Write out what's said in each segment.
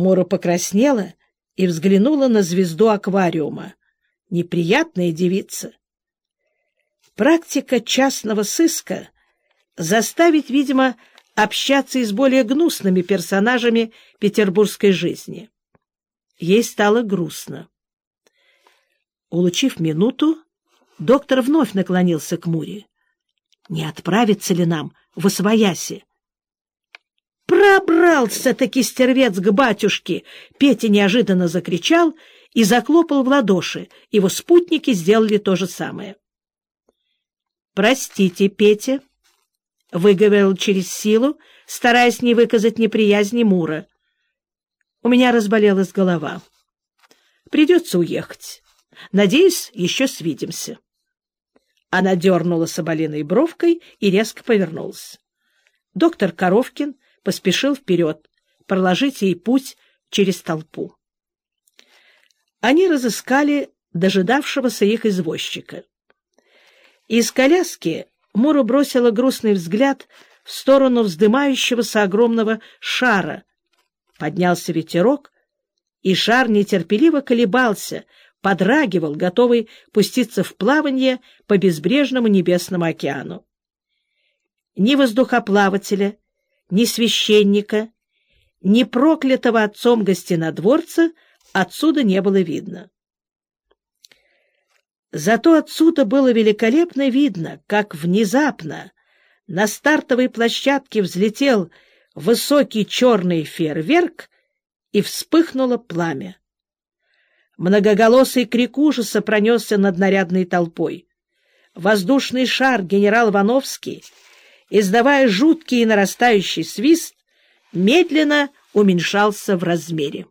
Мора покраснела и взглянула на звезду аквариума. Неприятная девица. Практика частного сыска заставит, видимо, общаться и с более гнусными персонажами петербургской жизни. Ей стало грустно. Улучив минуту, доктор вновь наклонился к Муре. Не отправится ли нам в Освояси? «Пробрался-таки стервец к батюшке!» Петя неожиданно закричал и заклопал в ладоши. Его спутники сделали то же самое. «Простите, Петя», — выговорил через силу, стараясь не выказать неприязни Мура. «У меня разболелась голова. Придется уехать. Надеюсь, еще свидимся». Она дернула соболиной бровкой и резко повернулась. Доктор Коровкин поспешил вперед, проложить ей путь через толпу. Они разыскали дожидавшегося их извозчика. Из коляски Мура бросила грустный взгляд в сторону вздымающегося огромного шара. Поднялся ветерок, и шар нетерпеливо колебался, подрагивал, готовый пуститься в плавание по безбрежному небесному океану. Ни воздухоплавателя, ни священника, ни проклятого отцом гостинодворца отсюда не было видно. Зато отсюда было великолепно видно, как внезапно на стартовой площадке взлетел высокий черный фейерверк и вспыхнуло пламя. Многоголосый крик ужаса пронесся над нарядной толпой. Воздушный шар генерал Вановский, издавая жуткий и нарастающий свист, медленно уменьшался в размере.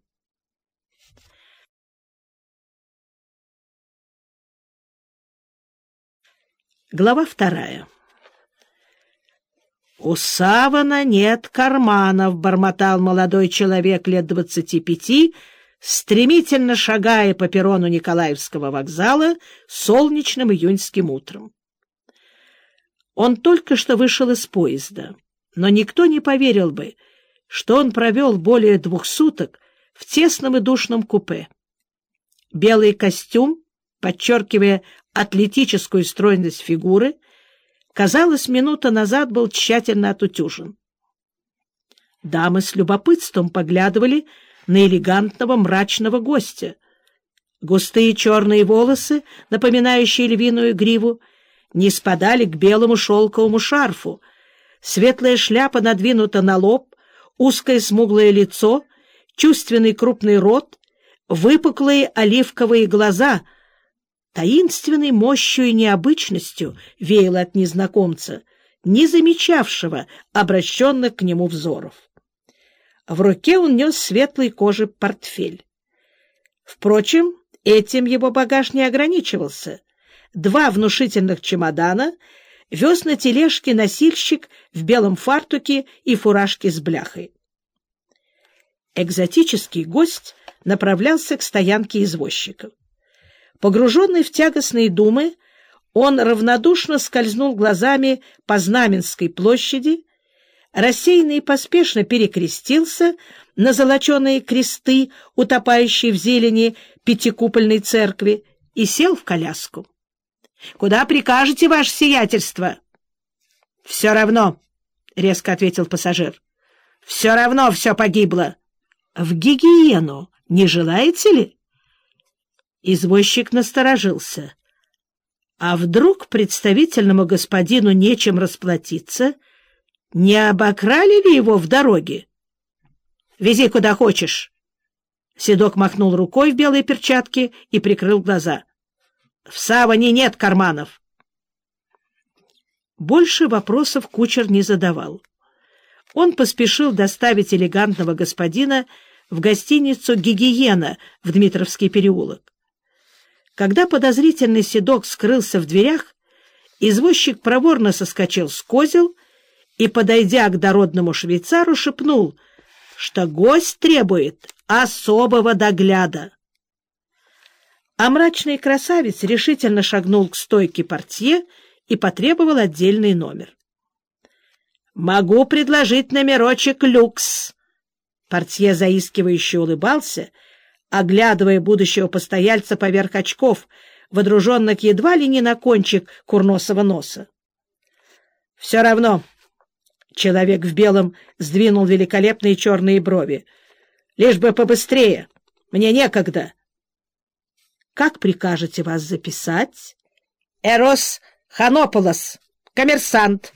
Глава вторая «У Савана нет карманов», — бормотал молодой человек лет двадцати пяти, — стремительно шагая по перрону Николаевского вокзала солнечным июньским утром. Он только что вышел из поезда, но никто не поверил бы, что он провел более двух суток в тесном и душном купе. Белый костюм, подчеркивая атлетическую стройность фигуры, казалось, минута назад был тщательно отутюжен. Дамы с любопытством поглядывали на элегантного мрачного гостя. Густые черные волосы, напоминающие львиную гриву, не спадали к белому шелковому шарфу. Светлая шляпа надвинута на лоб, узкое смуглое лицо, чувственный крупный рот, выпуклые оливковые глаза. Таинственной мощью и необычностью веяло от незнакомца, не замечавшего обращенных к нему взоров. В руке он нес светлый кожи портфель. Впрочем, этим его багаж не ограничивался. Два внушительных чемодана вез на тележке носильщик в белом фартуке и фуражке с бляхой. Экзотический гость направлялся к стоянке извозчиков. Погруженный в тягостные думы, он равнодушно скользнул глазами по Знаменской площади, рассеянно и поспешно перекрестился на золоченые кресты, утопающие в зелени пятикупольной церкви, и сел в коляску. — Куда прикажете, ваше сиятельство? — Все равно, — резко ответил пассажир. — Все равно все погибло. — В гигиену не желаете ли? Извозчик насторожился. А вдруг представительному господину нечем расплатиться — не обокрали ли его в дороге? — Вези куда хочешь. Седок махнул рукой в белой перчатке и прикрыл глаза. — В саване нет карманов. Больше вопросов кучер не задавал. Он поспешил доставить элегантного господина в гостиницу «Гигиена» в Дмитровский переулок. Когда подозрительный седок скрылся в дверях, извозчик проворно соскочил с козел и, подойдя к дородному швейцару, шепнул, что гость требует особого догляда. А мрачный красавец решительно шагнул к стойке портье и потребовал отдельный номер. «Могу предложить номерочек люкс», Портье заискивающе улыбался, оглядывая будущего постояльца поверх очков, водруженных едва ли не на кончик курносого носа. — Все равно. Человек в белом сдвинул великолепные черные брови. — Лишь бы побыстрее. Мне некогда. — Как прикажете вас записать? — Эрос Ханополос, коммерсант.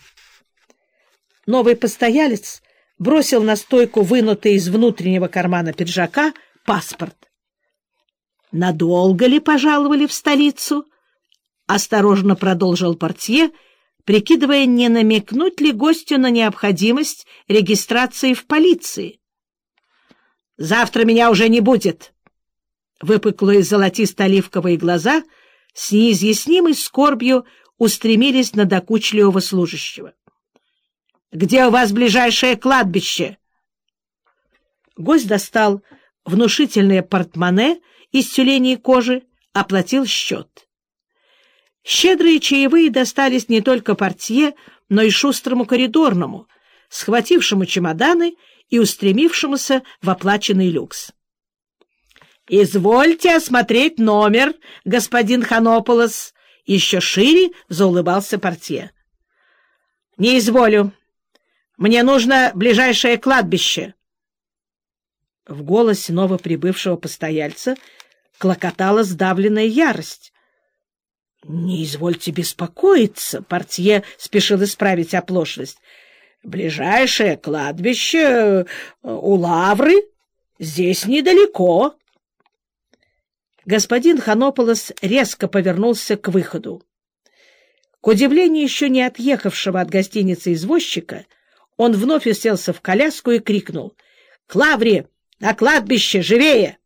Новый постоялец бросил на стойку вынутый из внутреннего кармана пиджака паспорт. «Надолго ли пожаловали в столицу?» — осторожно продолжил портье, прикидывая, не намекнуть ли гостю на необходимость регистрации в полиции. «Завтра меня уже не будет!» Выпуклые золотисто-оливковые глаза с неизъяснимой скорбью устремились на докучливого служащего. Где у вас ближайшее кладбище? Гость достал внушительное портмоне из тюленей кожи, оплатил счет. Щедрые чаевые достались не только портье, но и шустрому коридорному, схватившему чемоданы и устремившемуся в оплаченный люкс. — Извольте осмотреть номер, господин Ханополос! — еще шире заулыбался портье. — Не изволю, мне нужно ближайшее кладбище. В голосе новоприбывшего постояльца клокотала сдавленная ярость. — Не извольте беспокоиться, — портье спешил исправить оплошность. — Ближайшее кладбище э, у Лавры здесь недалеко. Господин Ханополос резко повернулся к выходу. К удивлению еще не отъехавшего от гостиницы извозчика, он вновь уселся в коляску и крикнул «Клаври, на кладбище, живее!»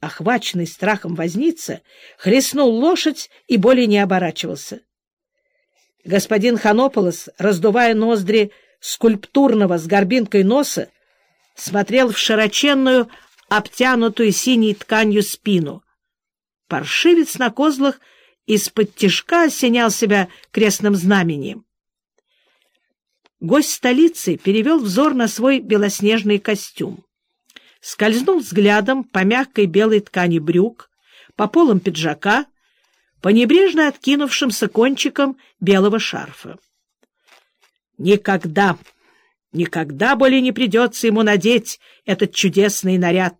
Охваченный страхом возница хлестнул лошадь и более не оборачивался. Господин Ханополос, раздувая ноздри скульптурного с горбинкой носа, смотрел в широченную, обтянутую синей тканью спину. Паршивец на козлах из-под тишка осенял себя крестным знамением гость столицы перевел взор на свой белоснежный костюм. Скользнул взглядом по мягкой белой ткани брюк, по полам пиджака, по небрежно откинувшимся кончикам белого шарфа. Никогда, никогда более не придется ему надеть этот чудесный наряд.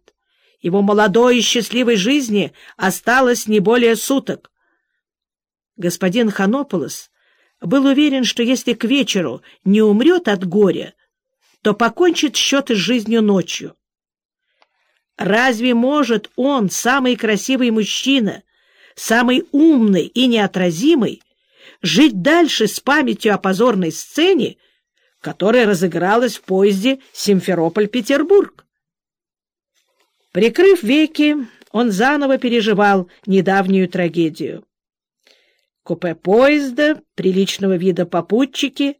Его молодой и счастливой жизни осталось не более суток. Господин Ханополос был уверен, что если к вечеру не умрет от горя, то покончит счеты с жизнью ночью. Разве может он, самый красивый мужчина, самый умный и неотразимый, жить дальше с памятью о позорной сцене, которая разыгралась в поезде Симферополь-Петербург? Прикрыв веки, он заново переживал недавнюю трагедию купе поезда, приличного вида попутчики,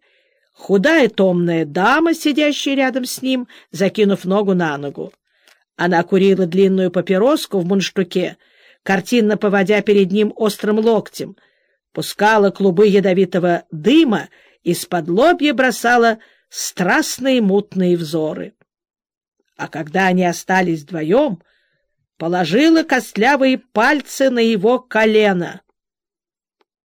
худая томная дама, сидящая рядом с ним, закинув ногу на ногу. Она курила длинную папироску в мундштуке, картинно поводя перед ним острым локтем, пускала клубы ядовитого дыма, из-под лобья бросала страстные мутные взоры. А когда они остались вдвоем, положила костлявые пальцы на его колено —